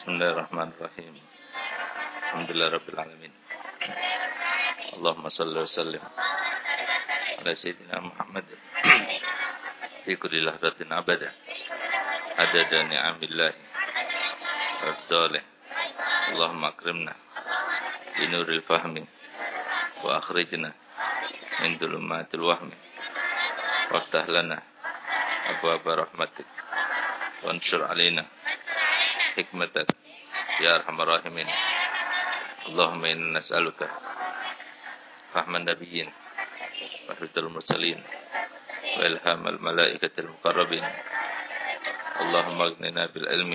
Bismillahirrahmanirrahim. Alhamdulillah Rabbil Alamin. Allahumma salli wa sallim ala Sayyidina Muhammad fi kulli lahdatin abada adada ni'amillahi afdalih. Allahumma akrimna bi nuril fahmi wa akhrijna min dhulumatil wahmi waftah lana abwaaba rahmatik وانشر علينا حكمتك يا أرحم الراحمين اللهم إنا نسألك فهم النبيين وحفظ المرسلين وإلهام الملائكة المقربين اللهم اغننا بالعلم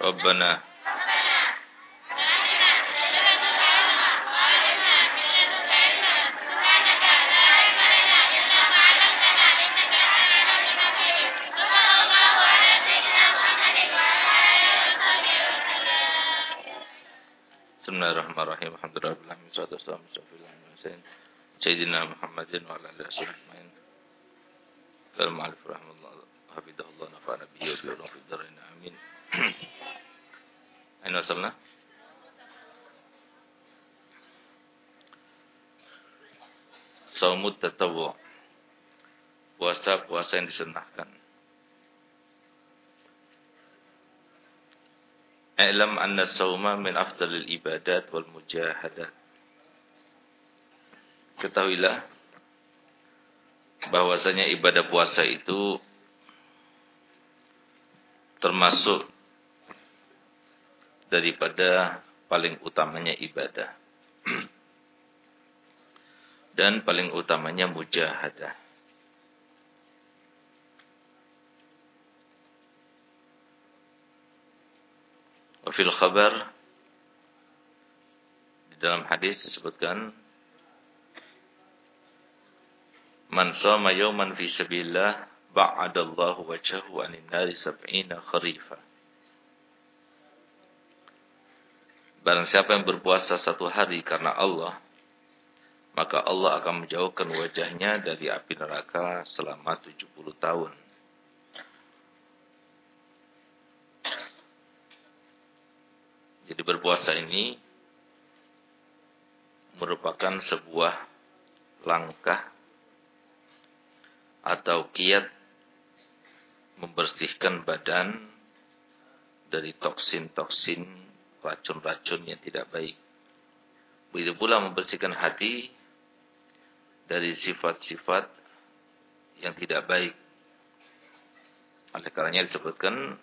ربنا Bismillahirrahmanirrahim. Alhamdulillah. Wassalamu Sayyidina Muhammadin wa ala alihi wasallam. Kalau ma'alif rahmatullah. Hafidahullah nafa'ana bihi wa bihi fi dharin. Amin. Aina wasalna? Saumut tatawwu. Puasa-puasa yang disunahkan. I'lam anna sawma min afdalil ibadat wal mujahadat. Ketahuilah bahwasanya ibadah puasa itu termasuk daripada paling utamanya ibadah. Dan paling utamanya mujahadah. Wafil khabar di dalam hadis disebutkan Man shoma yawman fi sabilillah ba'adallahu wajhahu 'anil nari sab'ina kharifa. Barang siapa yang berpuasa satu hari karena Allah, maka Allah akan menjauhkan wajahnya dari api neraka selama 70 tahun. Jadi berpuasa ini merupakan sebuah langkah atau kiat membersihkan badan dari toksin-toksin racun-racun yang tidak baik. Begitu pula membersihkan hati dari sifat-sifat yang tidak baik. Oleh karenanya disebutkan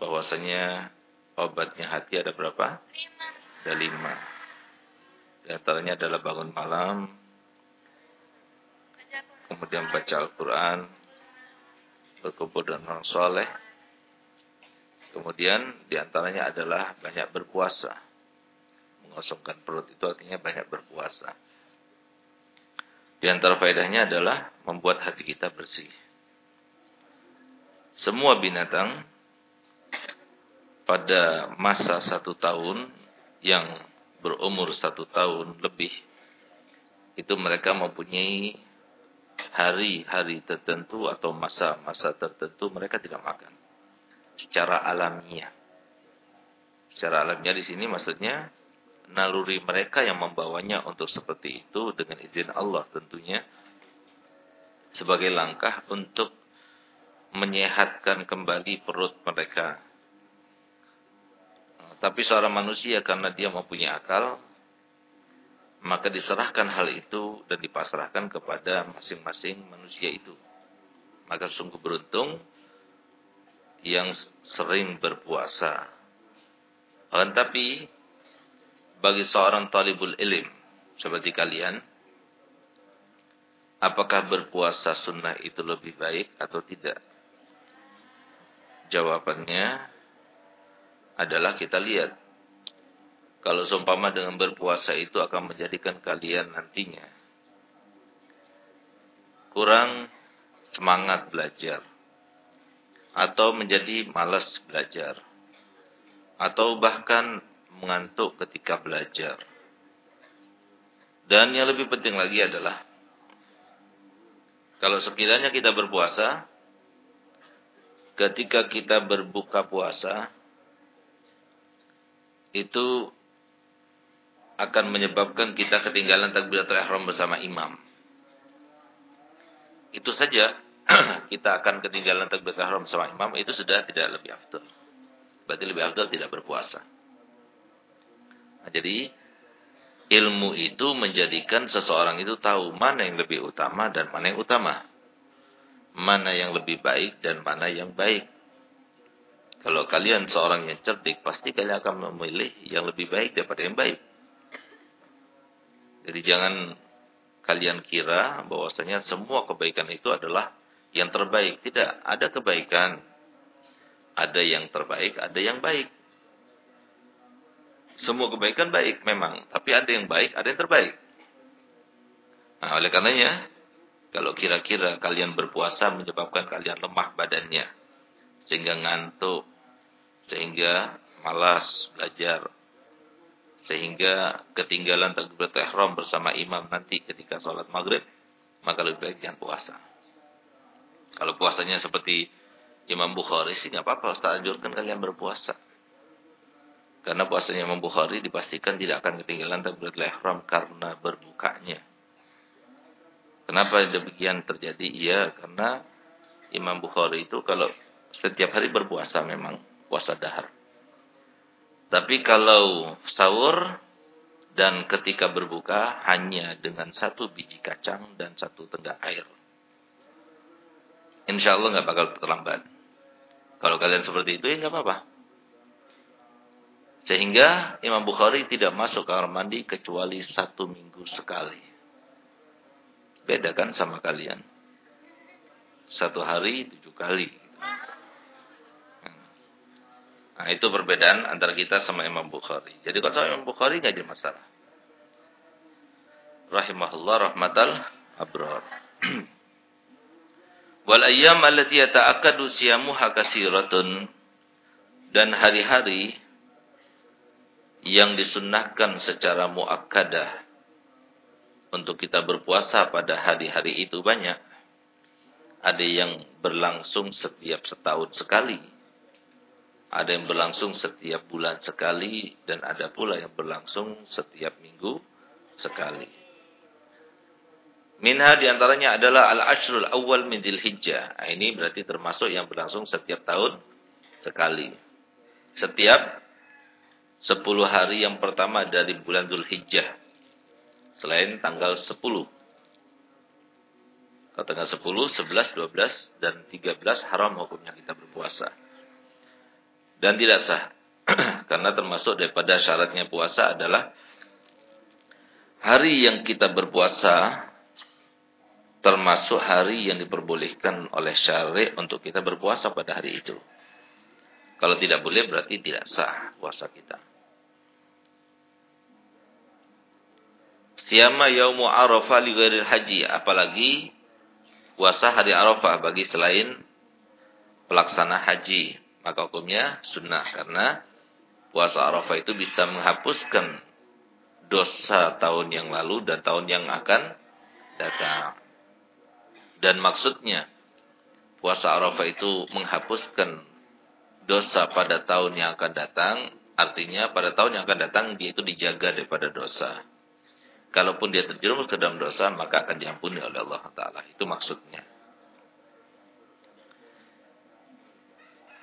bahwasanya obatnya hati ada berapa? Lima. Ada lima. Di antaranya adalah bangun malam, kemudian baca Al-Quran, berkumpul dengan orang soleh, kemudian di antaranya adalah banyak berpuasa. Mengosongkan perut itu artinya banyak berpuasa. Di antara faedahnya adalah membuat hati kita bersih. Semua binatang pada masa satu tahun yang berumur satu tahun lebih itu mereka mempunyai hari-hari tertentu atau masa-masa tertentu mereka tidak makan secara alamiah. Secara alamiah di sini maksudnya naluri mereka yang membawanya untuk seperti itu dengan izin Allah tentunya sebagai langkah untuk menyehatkan kembali perut mereka tapi seorang manusia karena dia mempunyai akal, maka diserahkan hal itu dan dipasrahkan kepada masing-masing manusia itu. Maka sungguh beruntung yang sering berpuasa. Akan tapi bagi seorang talibul ilim seperti kalian, apakah berpuasa sunnah itu lebih baik atau tidak? Jawabannya adalah kita lihat. Kalau seumpama dengan berpuasa itu akan menjadikan kalian nantinya kurang semangat belajar atau menjadi malas belajar atau bahkan mengantuk ketika belajar Dan yang lebih penting lagi adalah kalau sekiranya kita berpuasa, ketika kita berbuka puasa, itu akan menyebabkan kita ketinggalan takbiratul ihram bersama imam. Itu saja kita akan ketinggalan takbiratul ihram bersama imam itu sudah tidak lebih afdal. Berarti lebih afdal tidak berpuasa. Nah, jadi ilmu itu menjadikan seseorang itu tahu mana yang lebih utama dan mana yang utama. Mana yang lebih baik dan mana yang baik. Kalau kalian seorang yang cerdik, pasti kalian akan memilih yang lebih baik daripada yang baik. Jadi jangan kalian kira bahwasanya semua kebaikan itu adalah yang terbaik. Tidak, ada kebaikan. Ada yang terbaik, ada yang baik. Semua kebaikan baik memang, tapi ada yang baik, ada yang terbaik. Nah, oleh karenanya, kalau kira-kira kalian berpuasa menyebabkan kalian lemah badannya, sehingga ngantuk, sehingga malas belajar, sehingga ketinggalan takbiratul ihram bersama imam nanti ketika sholat maghrib, maka lebih baik jangan puasa. Kalau puasanya seperti Imam Bukhari sih nggak apa-apa, Ustaz anjurkan kalian berpuasa. Karena puasanya Imam Bukhari dipastikan tidak akan ketinggalan takbiratul ihram karena berbukanya. Kenapa demikian terjadi? Iya, karena Imam Bukhari itu kalau setiap hari berpuasa memang puasa dahar. Tapi kalau sahur dan ketika berbuka hanya dengan satu biji kacang dan satu tengah air. Insya Allah nggak bakal terlambat. Kalau kalian seperti itu ya nggak apa-apa. Sehingga Imam Bukhari tidak masuk kamar mandi kecuali satu minggu sekali. Beda kan sama kalian. Satu hari tujuh kali. Nah itu perbedaan antara kita sama Imam Bukhari. Jadi kalau sama Imam Bukhari nggak ada masalah. Rahimahullah rahmatal abrar. Wal ayyam allati yata'akkadu siyamuha kasiratun dan hari-hari yang disunnahkan secara muakkadah untuk kita berpuasa pada hari-hari itu banyak. Ada yang berlangsung setiap setahun sekali. Ada yang berlangsung setiap bulan sekali. Dan ada pula yang berlangsung setiap minggu sekali. Minha di antaranya adalah al-ashrul awal min hijjah. Nah, ini berarti termasuk yang berlangsung setiap tahun sekali. Setiap 10 hari yang pertama dari bulan Dhul Hijjah. Selain tanggal 10. Kalau tanggal 10, 11, 12, dan 13 haram hukumnya kita berpuasa. Dan tidak sah. Karena termasuk daripada syaratnya puasa adalah hari yang kita berpuasa termasuk hari yang diperbolehkan oleh syari untuk kita berpuasa pada hari itu. Kalau tidak boleh berarti tidak sah puasa kita. Siama yaumu arafah li ghairil haji. Apalagi puasa hari arafah bagi selain pelaksana haji. Maka hukumnya sunnah. Karena puasa arafah itu bisa menghapuskan dosa tahun yang lalu dan tahun yang akan datang. Dan maksudnya puasa arafah itu menghapuskan dosa pada tahun yang akan datang. Artinya pada tahun yang akan datang dia itu dijaga daripada dosa. Kalaupun dia terjerumus ke dalam dosa, maka akan diampuni oleh Allah Ta'ala. Itu maksudnya.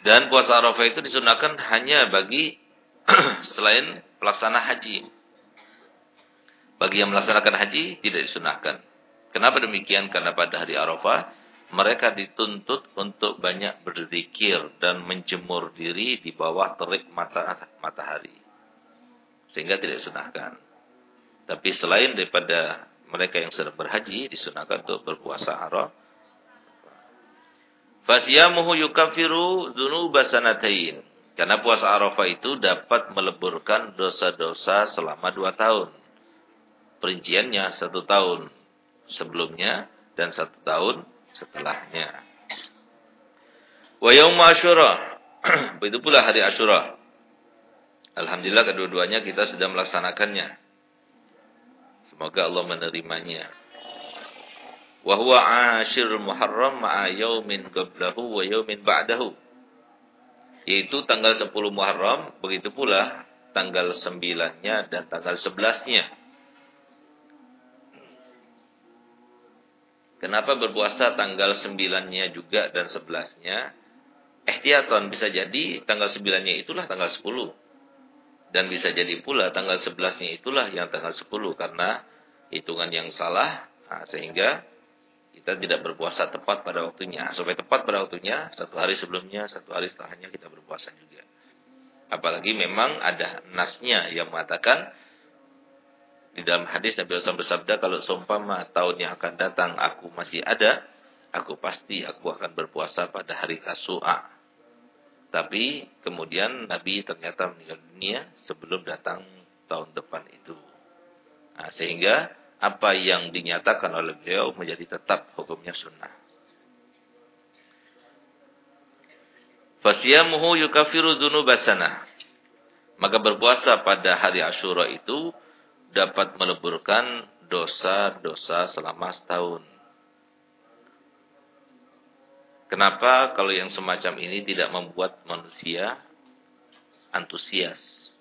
Dan puasa Arafah itu disunahkan hanya bagi selain pelaksana haji. Bagi yang melaksanakan haji, tidak disunahkan. Kenapa demikian? Karena pada hari Arafah, mereka dituntut untuk banyak berzikir dan menjemur diri di bawah terik matahari. Sehingga tidak disunahkan. Tapi selain daripada mereka yang sedang berhaji disunahkan untuk berpuasa Arafah. Fasyamuhu yukafiru dzunuba sanatain. Karena puasa Arafah itu dapat meleburkan dosa-dosa selama dua tahun. Perinciannya satu tahun sebelumnya dan satu tahun setelahnya. Wa yaum Asyura. Begitu pula hari Asyura. Alhamdulillah kedua-duanya kita sudah melaksanakannya. Semoga Allah menerimanya. Wa huwa ashirul muharram ma'a yaumin qablahu wa yaumin ba'dahu. Yaitu tanggal 10 Muharram, begitu pula tanggal 9-nya dan tanggal 11-nya. Kenapa berpuasa tanggal 9-nya juga dan 11-nya? Ihtiyaton bisa jadi tanggal 9-nya itulah tanggal 10. Dan bisa jadi pula tanggal 11-nya itulah yang tanggal 10 karena hitungan yang salah nah, sehingga kita tidak berpuasa tepat pada waktunya. Supaya tepat pada waktunya, satu hari sebelumnya, satu hari setelahnya kita berpuasa juga. Apalagi memang ada nasnya yang mengatakan di dalam hadis Nabi SAW bersabda kalau seumpama tahun yang akan datang aku masih ada, aku pasti aku akan berpuasa pada hari Tasu'a. Tapi kemudian Nabi ternyata meninggal dunia sebelum datang tahun depan itu. Nah, sehingga apa yang dinyatakan oleh beliau menjadi tetap hukumnya sunnah. Fasiyamuhu yukafiru dzunubasana. Maka berpuasa pada hari Asyura itu dapat meleburkan dosa-dosa selama setahun. Kenapa kalau yang semacam ini tidak membuat manusia antusias?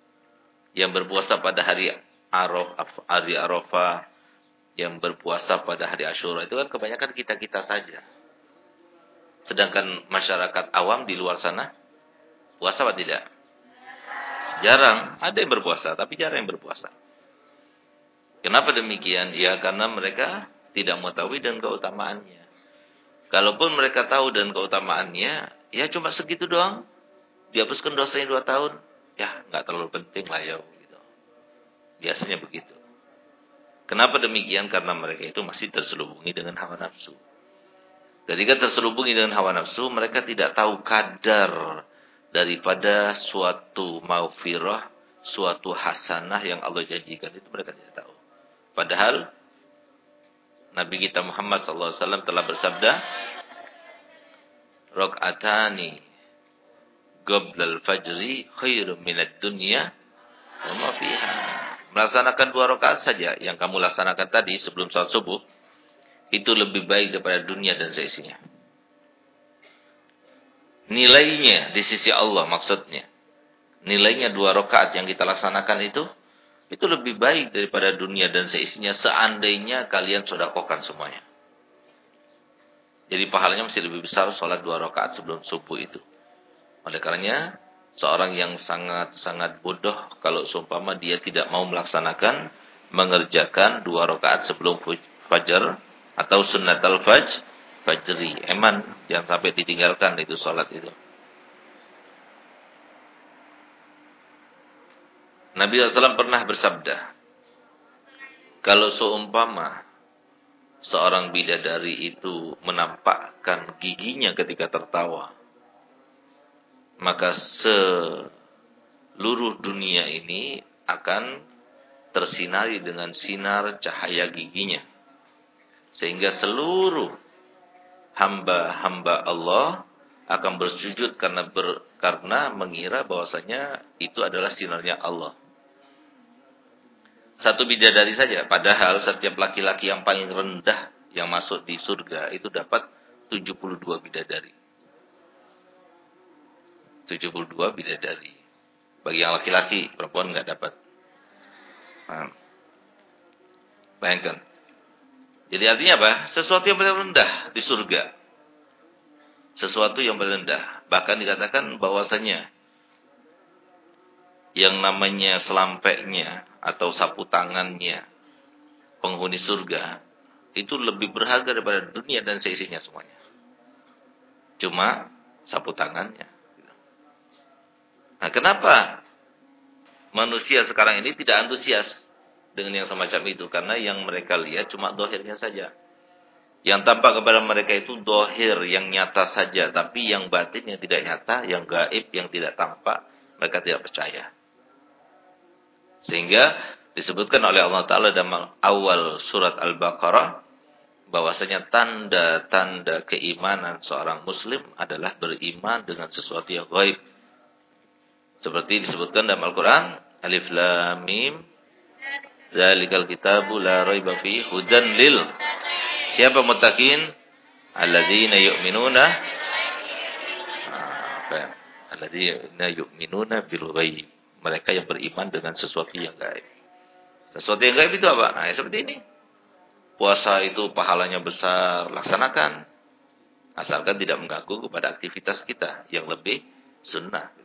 Yang berpuasa pada hari Arafah, hari Arafah, yang berpuasa pada hari Asyura itu kan kebanyakan kita-kita saja. Sedangkan masyarakat awam di luar sana puasa apa tidak? Jarang, ada yang berpuasa, tapi jarang yang berpuasa. Kenapa demikian? Ya karena mereka tidak mengetahui dan keutamaannya. Kalaupun mereka tahu dan keutamaannya, ya cuma segitu doang. Dihapuskan dosanya dua tahun, ya nggak terlalu penting lah ya. Gitu. Biasanya begitu. Kenapa demikian? Karena mereka itu masih terselubungi dengan hawa nafsu. Ketika terselubungi dengan hawa nafsu, mereka tidak tahu kadar daripada suatu maufirah, suatu hasanah yang Allah janjikan itu mereka tidak tahu. Padahal Nabi kita Muhammad SAW telah bersabda, Rok'atani goblal fajri khairum minat dunya wa ma. Melaksanakan dua rakaat saja yang kamu laksanakan tadi sebelum salat subuh itu lebih baik daripada dunia dan seisinya nilainya di sisi Allah maksudnya. Nilainya dua rakaat yang kita laksanakan itu itu lebih baik daripada dunia dan seisinya seandainya kalian sodakokan semuanya. Jadi pahalanya masih lebih besar sholat dua rakaat sebelum subuh itu. Oleh karenanya seorang yang sangat-sangat bodoh kalau seumpama dia tidak mau melaksanakan mengerjakan dua rakaat sebelum fajar atau sunnat al-fajr fajri, eman yang sampai ditinggalkan itu sholat itu. Nabi SAW pernah bersabda, kalau seumpama seorang bidadari itu menampakkan giginya ketika tertawa, maka seluruh dunia ini akan tersinari dengan sinar cahaya giginya. Sehingga seluruh hamba-hamba Allah akan bersujud karena ber, karena mengira bahwasanya itu adalah sinarnya Allah. Satu bidadari saja, padahal setiap laki-laki yang paling rendah yang masuk di surga itu dapat 72 bidadari. 72 bidadari. Bagi yang laki-laki, perempuan nggak dapat. Bayangkan, jadi artinya apa? Sesuatu yang paling rendah di surga. Sesuatu yang paling rendah. Bahkan dikatakan bahwasanya yang namanya selampeknya atau sapu tangannya penghuni surga itu lebih berharga daripada dunia dan seisinya semuanya. Cuma sapu tangannya. Nah, kenapa manusia sekarang ini tidak antusias dengan yang semacam itu karena yang mereka lihat cuma dohirnya saja. Yang tampak kepada mereka itu dohir yang nyata saja, tapi yang batin yang tidak nyata, yang gaib, yang tidak tampak, mereka tidak percaya. Sehingga disebutkan oleh Allah Ta'ala dalam awal surat Al-Baqarah, bahwasanya tanda-tanda keimanan seorang muslim adalah beriman dengan sesuatu yang gaib. Seperti disebutkan dalam Al-Quran, Alif Lam Mim Zalikal kitabu la raiba fi hudan lil. Siapa muttaqin? Alladzina yu'minuna apa? Alladzina yu'minuna bil ghaib. Mereka yang beriman dengan sesuatu yang gaib. Sesuatu yang gaib itu apa? Nah, seperti ini. Puasa itu pahalanya besar, laksanakan. Asalkan tidak mengganggu kepada aktivitas kita yang lebih sunnah.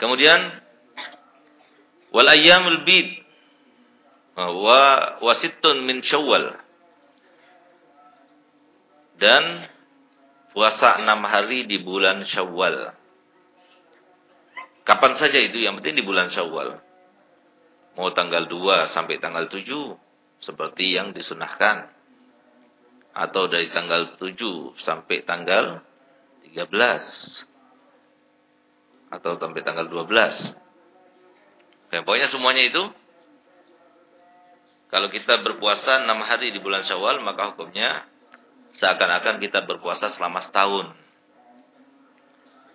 Kemudian wal ayyamul bid wa wasittun min syawal dan puasa enam hari di bulan syawal kapan saja itu? Yang penting di bulan syawal mau tanggal 2 sampai tanggal 7 seperti yang disunahkan. Atau dari tanggal 7 sampai tanggal 13 atau sampai tanggal 12 dan pokoknya semuanya itu kalau kita berpuasa enam hari di bulan Syawal maka hukumnya seakan-akan kita berpuasa selama setahun.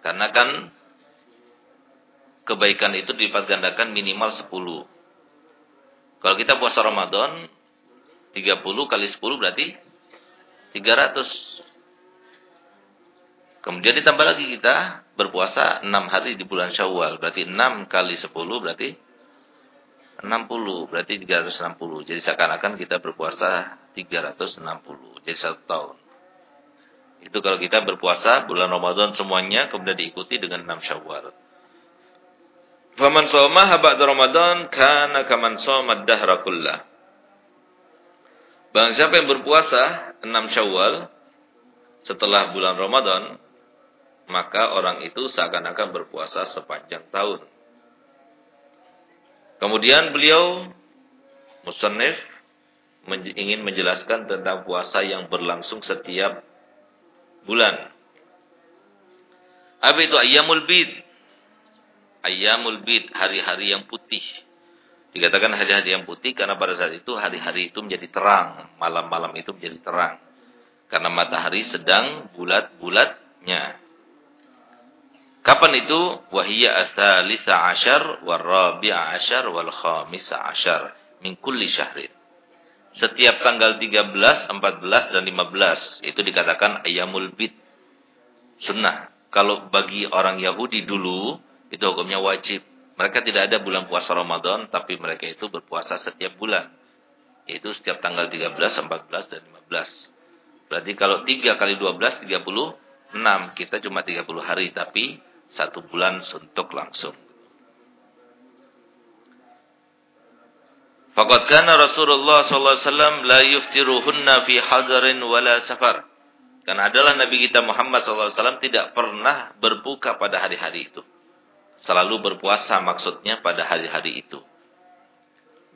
Karena kan kebaikan itu dilipat gandakan minimal 10. Kalau kita puasa Ramadan 30 kali 10 berarti 300. Kemudian ditambah lagi kita berpuasa 6 hari di bulan Syawal. Berarti 6 kali 10 berarti 60 berarti 360. Jadi seakan-akan kita berpuasa 360. Jadi satu tahun. Itu kalau kita berpuasa bulan Ramadan semuanya kemudian diikuti dengan 6 Syawal. Faman shoma ba'da Ramadan kana kaman shoma dahra kullah. Bang siapa yang berpuasa 6 Syawal setelah bulan Ramadan maka orang itu seakan-akan berpuasa sepanjang tahun. Kemudian beliau musannif ingin menjelaskan tentang puasa yang berlangsung setiap bulan. Apa itu ayyamul bid? Ayyamul bid, hari-hari yang putih. Dikatakan hari-hari yang putih karena pada saat itu hari-hari itu menjadi terang, malam-malam itu menjadi terang. Karena matahari sedang bulat-bulatnya. Kapan itu? Wahiyya asalisa asyar wal rabi'a asyar wal khamisa asyar min kulli syahrin. Setiap tanggal 13, 14 dan 15 itu dikatakan ayamul bid. Sunnah. Kalau bagi orang Yahudi dulu itu hukumnya wajib. Mereka tidak ada bulan puasa Ramadan tapi mereka itu berpuasa setiap bulan. Yaitu setiap tanggal 13, 14 dan 15. Berarti kalau 3 kali 12 36, kita cuma 30 hari tapi satu bulan suntuk langsung. Faqad kana Rasulullah wasallam la yuftiruhunna fi hadarin wala safar. Karena adalah Nabi kita Muhammad wasallam tidak pernah berbuka pada hari-hari itu. Selalu berpuasa maksudnya pada hari-hari itu.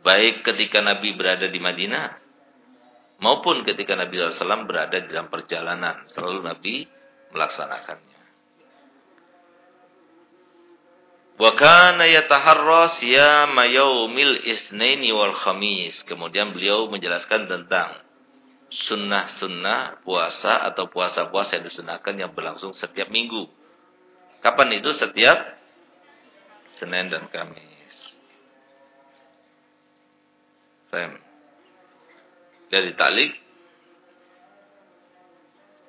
Baik ketika Nabi berada di Madinah maupun ketika Nabi wasallam berada dalam perjalanan, selalu Nabi melaksanakannya. Wa kana yataharra siyama yaumil isnaini wal khamis. Kemudian beliau menjelaskan tentang sunnah-sunnah puasa atau puasa-puasa yang disunahkan yang berlangsung setiap minggu. Kapan itu? Setiap Senin dan Kamis. Fem. Dari talik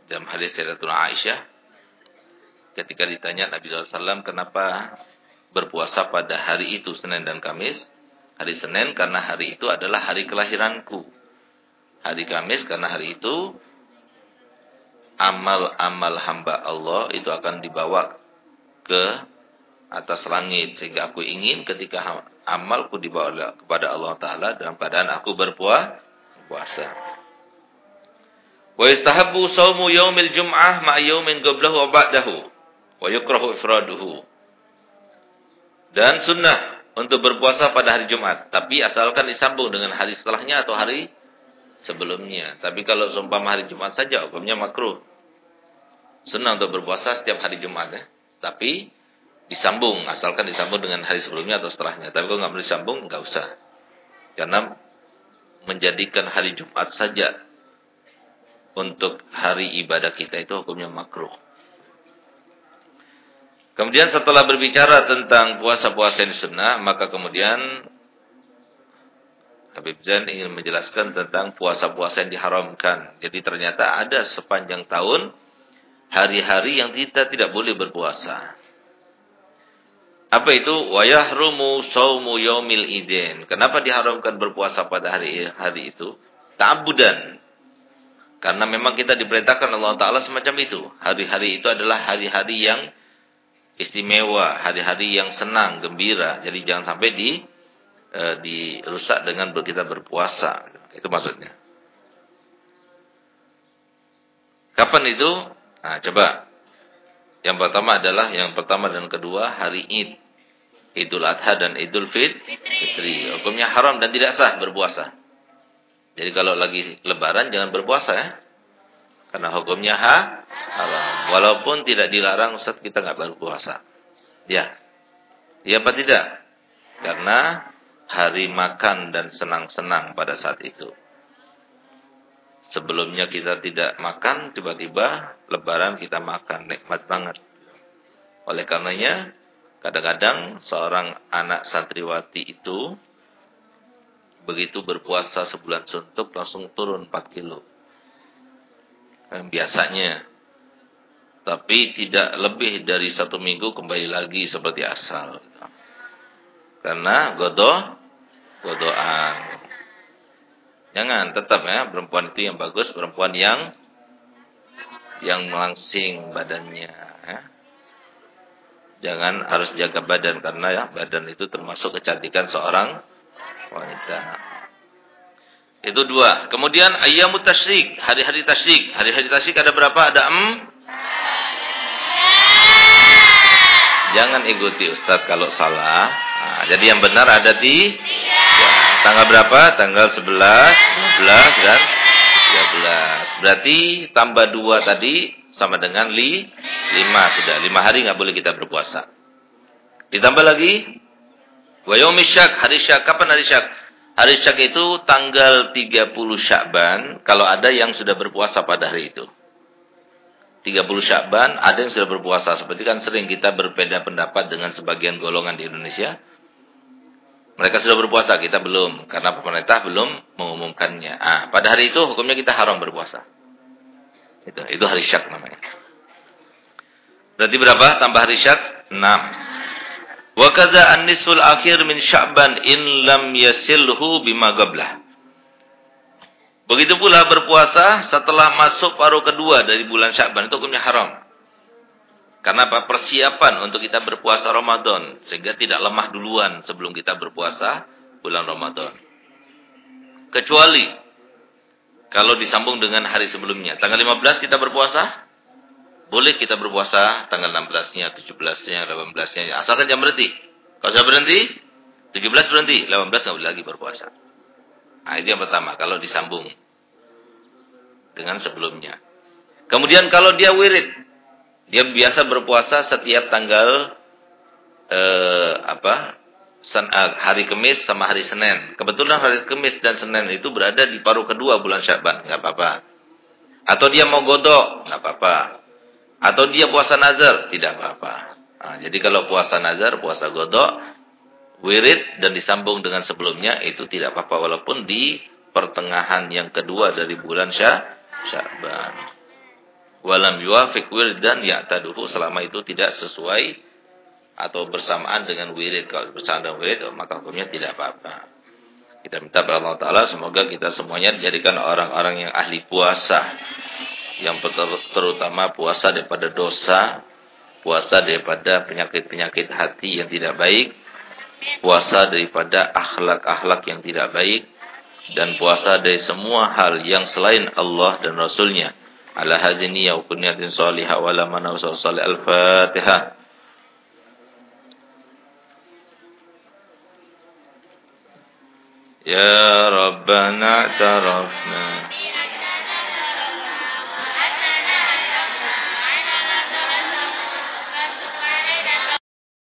dalam hadis Sayyidatuna Aisyah ketika ditanya Nabi SAW kenapa berpuasa pada hari itu Senin dan Kamis. Hari Senin karena hari itu adalah hari kelahiranku. Hari Kamis karena hari itu amal-amal hamba Allah itu akan dibawa ke atas langit sehingga aku ingin ketika amalku dibawa kepada Allah taala dalam keadaan aku berpuasa. Wa istahabbu saumu yaumil jum'ah ma yaumin qablahu wa ba'dahu wa yukrahu ifraduhu. Dan sunnah untuk berpuasa pada hari Jumat. Tapi asalkan disambung dengan hari setelahnya atau hari sebelumnya. Tapi kalau seumpama hari Jumat saja hukumnya makruh. Sunnah untuk berpuasa setiap hari Jumat ya. Tapi disambung. Asalkan disambung dengan hari sebelumnya atau setelahnya. Tapi kalau nggak boleh disambung, nggak usah. Karena menjadikan hari Jumat saja untuk hari ibadah kita itu hukumnya makruh. Kemudian setelah berbicara tentang puasa-puasa yang sunnah, maka kemudian Habib Zain ingin menjelaskan tentang puasa-puasa yang diharamkan. Jadi ternyata ada sepanjang tahun hari-hari yang kita tidak boleh berpuasa. Apa itu? Wa yahrumu saumu yaumil idin. Kenapa diharamkan berpuasa pada hari hari itu? Ta'budan. Karena memang kita diperintahkan Allah Taala semacam itu. Hari-hari itu adalah hari-hari yang istimewa, hari-hari yang senang, gembira. Jadi jangan sampai di e, dirusak dengan kita berpuasa. Itu maksudnya. Kapan itu? Nah, coba. Yang pertama adalah yang pertama dan kedua hari Id. Idul Adha dan Idul Fitri. Hukumnya haram dan tidak sah berpuasa. Jadi kalau lagi lebaran jangan berpuasa ya. Karena hukumnya ha, haram. Walaupun tidak dilarang Ustaz kita nggak berpuasa. Ya. Ya apa tidak? Karena hari makan dan senang-senang pada saat itu. Sebelumnya kita tidak makan, tiba-tiba lebaran kita makan, nikmat banget. Oleh karenanya, kadang-kadang seorang anak santriwati itu begitu berpuasa sebulan suntuk langsung turun 4 kilo. biasanya. Tapi tidak lebih dari satu minggu kembali lagi seperti asal. Karena godoh Godoan. Jangan tetap ya perempuan itu yang bagus, perempuan yang yang melangsing badannya. Ya. Jangan harus jaga badan karena ya badan itu termasuk kecantikan seorang wanita. Itu dua. Kemudian ayyamu tasyrik, hari-hari tasyrik. Hari-hari tasyrik ada berapa? Ada em? Jangan ikuti Ustadz kalau salah. Nah, jadi yang benar ada di Tanggal berapa? Tanggal 11, 12 dan 13. Berarti tambah 2 tadi sama dengan li, 5 sudah. 5 hari nggak boleh kita berpuasa. Ditambah lagi wa syak, hari syak. Kapan hari syak? Hari syak itu tanggal 30 Syakban kalau ada yang sudah berpuasa pada hari itu. 30 Syakban ada yang sudah berpuasa. Seperti kan sering kita berbeda pendapat dengan sebagian golongan di Indonesia mereka sudah berpuasa, kita belum. Karena pemerintah belum mengumumkannya. Ah, pada hari itu hukumnya kita haram berpuasa. Itu, itu hari syak namanya. Berarti berapa tambah hari syak? 6. Wa kadza an-nisful akhir min Sya'ban in lam yasilhu bima gablah. Begitu pula berpuasa setelah masuk paruh kedua dari bulan Sya'ban itu hukumnya haram. Karena apa? Persiapan untuk kita berpuasa Ramadan. Sehingga tidak lemah duluan sebelum kita berpuasa bulan Ramadan. Kecuali kalau disambung dengan hari sebelumnya. Tanggal 15 kita berpuasa. Boleh kita berpuasa tanggal 16-nya, 17-nya, 18-nya. Asalkan jam berhenti. Kalau sudah berhenti, 17 berhenti. 18 nggak boleh lagi berpuasa. Nah itu yang pertama. Kalau disambung dengan sebelumnya. Kemudian kalau dia wirid. Dia biasa berpuasa setiap tanggal eh, apa? Sen, eh, hari Kamis sama hari Senin. Kebetulan hari Kamis dan Senin itu berada di paruh kedua bulan Syaban, nggak apa-apa. Atau dia mau godok, nggak apa-apa. Atau dia puasa nazar, tidak apa-apa. Nah, jadi kalau puasa nazar, puasa godok, wirid dan disambung dengan sebelumnya itu tidak apa-apa. Walaupun di pertengahan yang kedua dari bulan Syaban. Walam yuafiq wirdan ya'taduhu selama itu tidak sesuai atau bersamaan dengan wirid. Kalau bersamaan dengan wirid maka hukumnya tidak apa-apa. Kita minta kepada Allah Taala semoga kita semuanya dijadikan orang-orang yang ahli puasa. Yang terutama puasa daripada dosa puasa daripada penyakit-penyakit hati yang tidak baik puasa daripada akhlak-akhlak yang tidak baik dan puasa dari semua hal yang selain Allah dan Rasulnya. Ala hadini ya kunyatin salihah wala salih al-Fatihah. Ya Rabbana tarafna